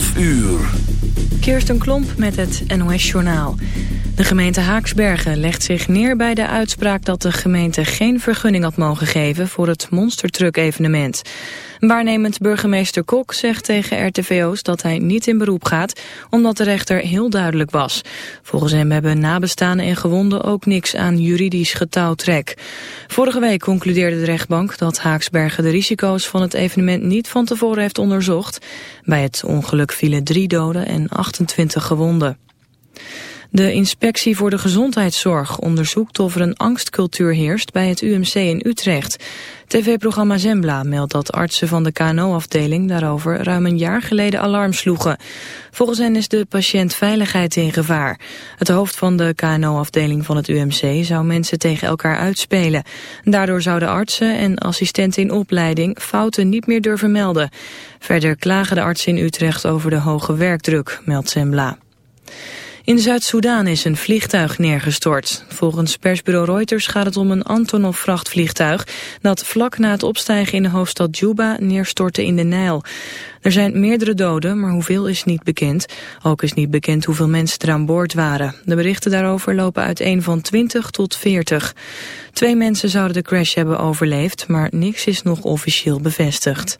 12 uur. Kirsten Klomp met het NOS-journaal. De gemeente Haaksbergen legt zich neer bij de uitspraak dat de gemeente geen vergunning had mogen geven voor het monstertruck-evenement. Waarnemend burgemeester Kok zegt tegen RTVO's dat hij niet in beroep gaat, omdat de rechter heel duidelijk was. Volgens hem hebben nabestaanden en gewonden ook niks aan juridisch getouwtrek. Vorige week concludeerde de rechtbank dat Haaksbergen de risico's van het evenement niet van tevoren heeft onderzocht. Bij het ongeluk vielen drie doden en 28 gewonden. De Inspectie voor de Gezondheidszorg onderzoekt of er een angstcultuur heerst bij het UMC in Utrecht. TV-programma Zembla meldt dat artsen van de KNO-afdeling daarover ruim een jaar geleden alarm sloegen. Volgens hen is de patiëntveiligheid in gevaar. Het hoofd van de KNO-afdeling van het UMC zou mensen tegen elkaar uitspelen. Daardoor zouden artsen en assistenten in opleiding fouten niet meer durven melden. Verder klagen de artsen in Utrecht over de hoge werkdruk, meldt Zembla. In Zuid-Soedan is een vliegtuig neergestort. Volgens persbureau Reuters gaat het om een Antonov-vrachtvliegtuig... dat vlak na het opstijgen in de hoofdstad Juba neerstortte in de Nijl. Er zijn meerdere doden, maar hoeveel is niet bekend. Ook is niet bekend hoeveel mensen er aan boord waren. De berichten daarover lopen uiteen van 20 tot 40. Twee mensen zouden de crash hebben overleefd, maar niks is nog officieel bevestigd.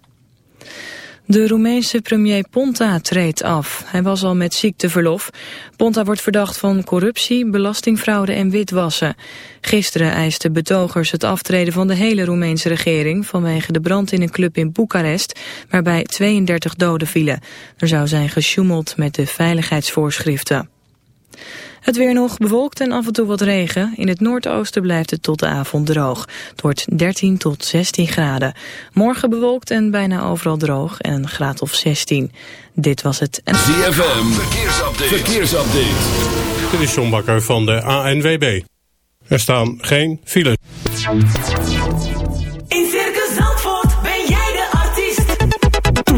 De Roemeense premier Ponta treedt af. Hij was al met ziekteverlof. Ponta wordt verdacht van corruptie, belastingfraude en witwassen. Gisteren eisten betogers het aftreden van de hele Roemeense regering... vanwege de brand in een club in Boekarest, waarbij 32 doden vielen. Er zou zijn gesjoemeld met de veiligheidsvoorschriften. Het weer nog bewolkt en af en toe wat regen. In het noordoosten blijft het tot de avond droog. Het wordt 13 tot 16 graden. Morgen bewolkt en bijna overal droog en een graad of 16. Dit was het... ZFM, verkeersupdate. verkeersupdate. Dit is John Bakker van de ANWB. Er staan geen files.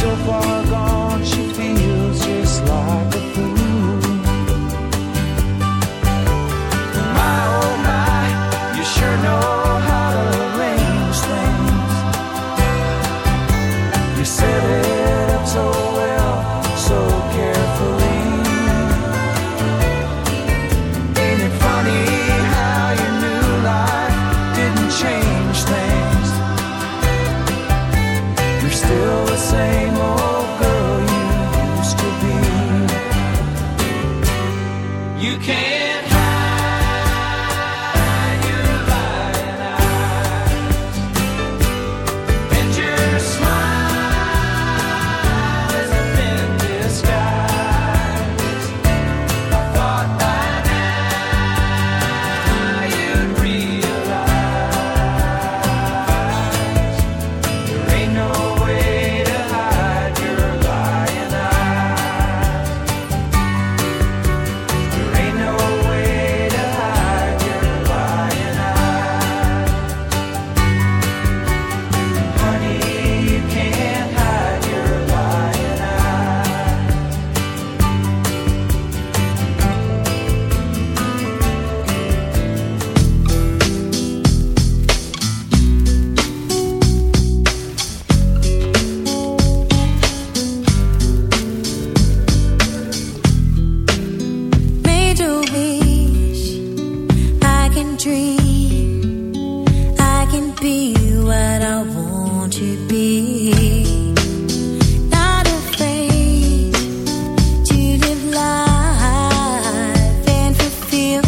so far feel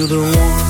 You're the one.